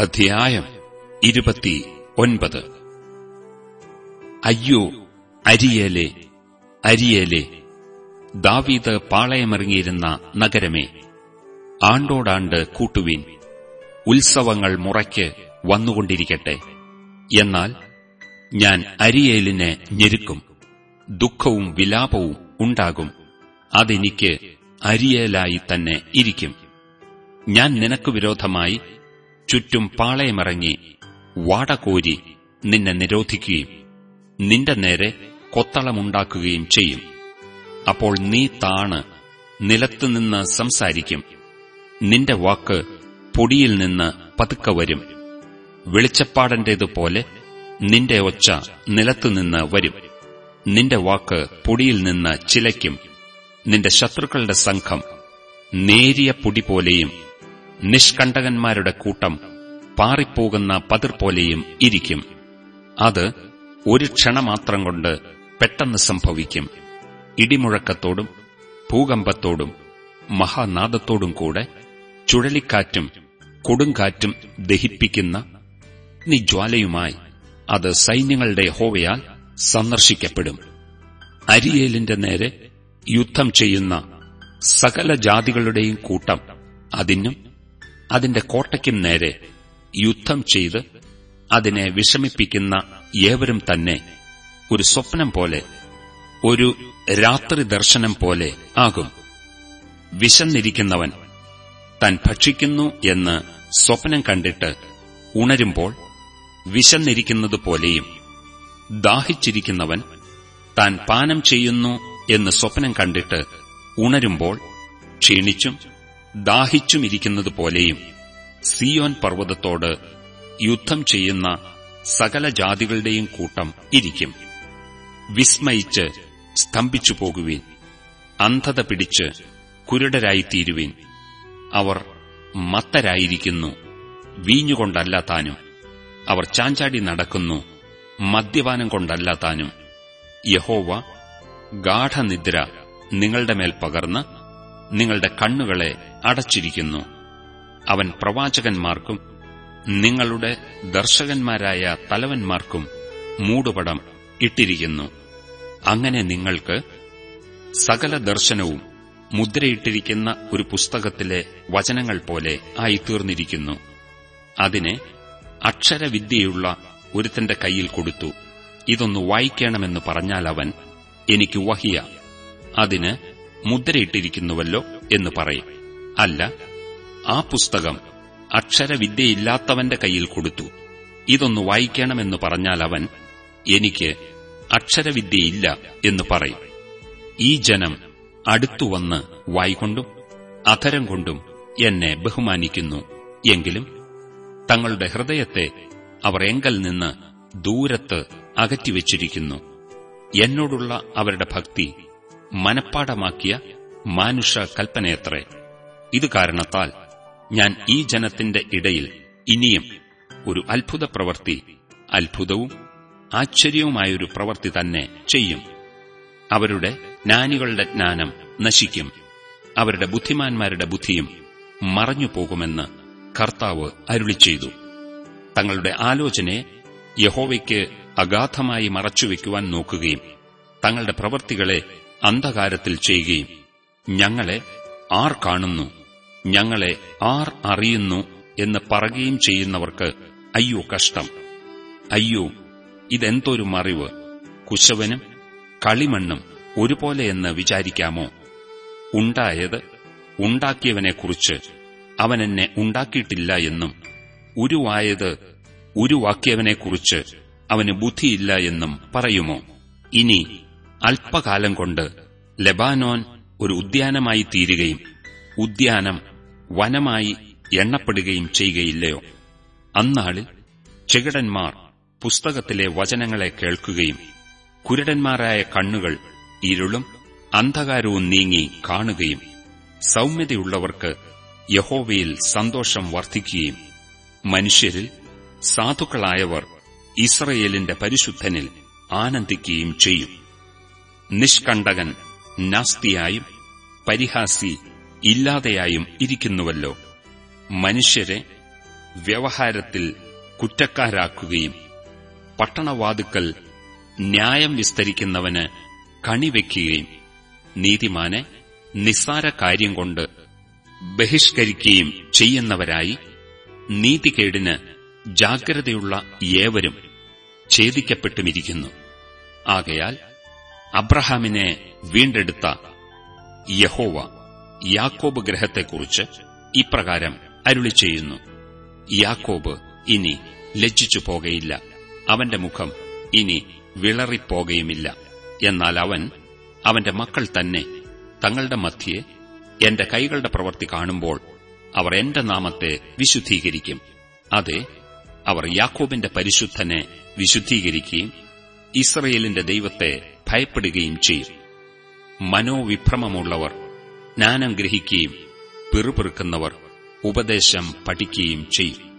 അധ്യായം ഇരുപത്തി ഒൻപത് അയ്യോ അരിയേലെ അരിയേലെ ദാവീദ് പാളയമിറങ്ങിയിരുന്ന നഗരമേ ആണ്ടോടാണ്ട് കൂട്ടുവീൻ ഉത്സവങ്ങൾ മുറയ്ക്ക് വന്നുകൊണ്ടിരിക്കട്ടെ. എന്നാൽ ഞാൻ അരിയേലിനെ ഞെരുക്കും ദുഃഖവും വിലാപവും ഉണ്ടാകും അതെനിക്ക് അരിയേലായി തന്നെ ഇരിക്കും. ഞാൻ നിനക്ക് വിരോധമായി ചുറ്റും പാളയമിറങ്ങി വാടകോരി നിന്നെ നിരോധിക്കുകയും നിന്റെ നേരെ കൊത്തളമുണ്ടാക്കുകയും ചെയ്യും. അപ്പോൾ നീ താണ് നിലത്തുനിന്ന് സംസാരിക്കും. നിന്റെ വാക്ക് പൊടിയിൽ നിന്ന് പതുക്കെ വരും. വെളിച്ചപ്പാടന്റേതുപോലെ നിന്റെ ഒച്ച നിലത്തുനിന്ന് വരും. നിന്റെ വാക്ക് പൊടിയിൽ നിന്ന് ചിലയ്ക്കും. നിന്റെ ശത്രുക്കളുടെ സംഘം നേരിയ പൊടി പോലെയും നിഷ്കണ്ടകന്മാരുടെ കൂട്ടം പാറിപ്പോകുന്ന പതിർ പോലെയും ഇരിക്കും. അത് ഒരു ക്ഷണമാത്രം കൊണ്ട് പെട്ടെന്ന് സംഭവിക്കും. ഇടിമുഴക്കത്തോടും ഭൂകമ്പത്തോടും മഹാനാദത്തോടും കൂടെ ചുഴലിക്കാറ്റും കൊടുങ്കാറ്റും ദഹിപ്പിക്കുന്ന നിജ്വാലയുമായി അത് സൈന്യങ്ങളുടെ ഹോവയാൽ സന്ദർശിക്കപ്പെടും. അരിയേലിന്റെ നേരെ യുദ്ധം ചെയ്യുന്ന സകല ജാതികളുടെയും കൂട്ടം അതിനും അതിന്റെ കോട്ടയ്ക്കും നേരെ യുദ്ധം ചെയ്ത് അതിനെ വിഷമിപ്പിക്കുന്ന ഏവരും തന്നെ ഒരു സ്വപ്നം പോലെ ഒരു രാത്രി ദർശനം പോലെ ആകും. വിശന്നിരിക്കുന്നവൻ താൻ ഭക്ഷിക്കുന്നു എന്ന് സ്വപ്നം കണ്ടിട്ട് ഉണരുമ്പോൾ വിശന്നിരിക്കുന്നതുപോലെയും ദാഹിച്ചിരിക്കുന്നവൻ താൻ പാനം ചെയ്യുന്നു എന്ന് സ്വപ്നം കണ്ടിട്ട് ഉണരുമ്പോൾ ക്ഷീണിച്ചും ദാഹിച്ചുമിരിക്കുന്നതുപോലെയും സിയോൻ പർവതത്തോട് യുദ്ധം ചെയ്യുന്ന സകല ജാതികളുടെയും കൂട്ടം ഇരിക്കും. വിസ്മയിച്ച് സ്തംഭിച്ചു പോകുവീൻ അന്ധത പിടിച്ച് കുരുടരായിത്തീരുവീൻ. അവർ മത്തരായിരിക്കുന്നു. വീഞ്ഞുകൊണ്ടല്ല താനും. അവർ ചാഞ്ചാടി നടക്കുന്നു. മദ്യപാനം കൊണ്ടല്ല താനും. യഹോവ ഗാഠനിദ്ര നിങ്ങളുടെ മേൽ പകർന്ന് നിങ്ങളുടെ കണ്ണുകളെ അടച്ചിരിക്കുന്നു. അവൻ പ്രവാചകന്മാർക്കും നിങ്ങളുടെ ദർശകന്മാരായ തലവന്മാർക്കും മൂടുപടം ഇട്ടിരിക്കുന്നു. അങ്ങനെ നിങ്ങൾക്ക് സകല ദർശനവും മുദ്രയിട്ടിരിക്കുന്ന ഒരു പുസ്തകത്തിലെ വചനങ്ങൾ പോലെ ആയിത്തീർന്നിരിക്കുന്നു. അതിനെ അക്ഷരവിദ്യയുള്ള ഒരുത്തന്റെ കയ്യിൽ കൊടുത്തു. ഇതൊന്ന് വായിക്കണമെന്ന് പറഞ്ഞാൽ അവൻ എനിക്ക് വഹിയ. അതിന് മുദ്രയിട്ടിരിക്കുന്നുവല്ലോ എന്ന് പറയും. അല്ല ആ പുസ്തകം അക്ഷരവിദ്യയില്ലാത്തവന്റെ കയ്യിൽ കൊടുത്തു. ഇതൊന്ന് വായിക്കണമെന്ന് പറഞ്ഞാൽ അവൻ എനിക്ക് അക്ഷരവിദ്യയില്ല എന്ന് പറയും. ഈ ജനം അടുത്തുവന്ന് വായിക്കൊണ്ടും അധരം കൊണ്ടും എന്നെ ബഹുമാനിക്കുന്നു. എങ്കിലും തങ്ങളുടെ ഹൃദയത്തെ അവർ എങ്കൽ നിന്ന് ദൂരത്ത് അകറ്റിവെച്ചിരിക്കുന്നു. എന്നോടുള്ള അവരുടെ ഭക്തി മനപ്പാടമാക്കിയ മാനുഷ കൽപ്പനയത്രേ. ഇത് കാരണത്താൽ ഞാൻ ഈ ജനത്തിന്റെ ഇടയിൽ ഇനിയും ഒരു അത്ഭുത പ്രവൃത്തി അത്ഭുതവും ആശ്ചര്യവുമായൊരു പ്രവൃത്തി തന്നെ ചെയ്യും. അവരുടെ ജ്ഞാനികളുടെ ജ്ഞാനം നശിക്കും. അവരുടെ ബുദ്ധിമാന്മാരുടെ ബുദ്ധിയും മറഞ്ഞു പോകുമെന്ന് കർത്താവ് അരുളി ചെയ്തു. തങ്ങളുടെ ആലോചനയെ യഹോവയ്ക്ക് അഗാധമായി മറച്ചുവെക്കുവാൻ നോക്കുകയും തങ്ങളുടെ പ്രവൃത്തികളെ അന്ധകാരത്തിൽ ചെയ്യുകയും ഞങ്ങളെ ആർ കാണുന്നു ഞങ്ങളെ ആർ അറിയുന്നു എന്ന് പറയുകയും ചെയ്യുന്നവർക്ക് അയ്യോ കഷ്ടം. അയ്യോ ഇതെന്തൊരു മറിവ്. കുശവനും കളിമണ്ണും ഒരുപോലെയെന്ന് വിചാരിക്കാമോ? ഉണ്ടായത് ഉണ്ടാക്കിയവനെക്കുറിച്ച് അവനെന്നെ ഉണ്ടാക്കിയിട്ടില്ല എന്നും ഉരുവായത് ഉരുവാക്കിയവനെക്കുറിച്ച് അവന് ബുദ്ധിയില്ല എന്നും പറയുമോ? ഇനി അല്പകാലം കൊണ്ട് ലെബാനോൻ ഒരു ഉദ്യാനമായി തീരുകയും ഉദ്യാനം വനമായി എണ്ണപ്പെടുകയും ചെയ്യുകയില്ലയോ? അന്നാളിൽ ചെകിടന്മാർ പുസ്തകത്തിലെ വചനങ്ങളെ കേൾക്കുകയും കുരുടന്മാരായ കണ്ണുകൾ ഇരുളും അന്ധകാരവും നീങ്ങി കാണുകയും സൗമ്യതയുള്ളവർക്ക് യഹോവയിൽ സന്തോഷം വർദ്ധിക്കുകയും മനുഷ്യരിൽ സാധുക്കളായവർ ഇസ്രയേലിന്റെ പരിശുദ്ധനിൽ ആനന്ദിക്കുകയും ചെയ്യും. നിഷ്കണ്ടകൻ നാസ്തിയായും പരിഹാസി ഇല്ലാതെയായും ഇരിക്കുന്നുവല്ലോ. മനുഷ്യരെ വ്യവഹാരത്തിൽ കുറ്റക്കാരാക്കുകയും പട്ടണവാതുക്കൽ ന്യായം വിസ്തരിക്കുന്നവന് കണിവെക്കുകയും നീതിമാനെ നിസ്സാര കാര്യം കൊണ്ട് ബഹിഷ്കരിക്കുകയും ചെയ്യുന്നവരായി നീതികേടിന് ജാഗ്രതയുള്ള ഏവരും ഛേദിക്കപ്പെട്ടുമിരിക്കുന്നു. ആകയാൽ അബ്രഹാമിനെ വീണ്ടെടുത്ത യഹോവ യാക്കോബ് ഗ്രഹത്തെക്കുറിച്ച് ഇപ്രകാരം അരുളി ചെയ്യുന്നു. യാക്കോബ് ഇനി ലജ്ജിച്ചു പോകയില്ല. അവന്റെ മുഖം ഇനി വിളറിപ്പോകയുമില്ല. എന്നാൽ അവൻ അവന്റെ മക്കൾ തന്നെ തങ്ങളുടെ മധ്യെ എന്റെ കൈകളുടെ പ്രവൃത്തി കാണുമ്പോൾ അവർ എന്റെ നാമത്തെ വിശുദ്ധീകരിക്കും. അതെ അവർ യാക്കോബിന്റെ പരിശുദ്ധനെ വിശുദ്ധീകരിക്കുകയും ഇസ്രയേലിന്റെ ദൈവത്തെ ഭയപ്പെടുകയും ചെയ്യും. മനോവിഭ്രമമുള്ളവർ ജ്ഞാനം ഗ്രഹിക്കുകയും പിറുപിറുക്കുന്നവർ ഉപദേശം പഠിക്കുകയും ചെയ്യും.